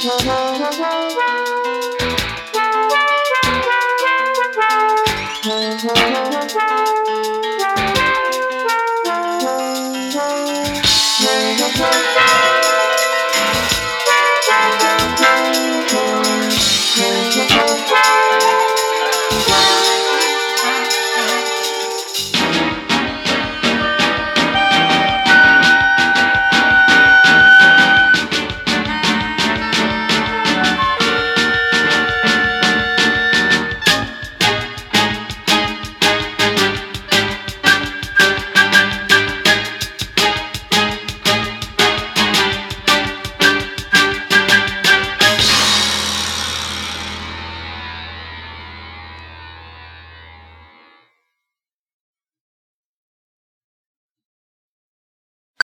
Mm-hmm.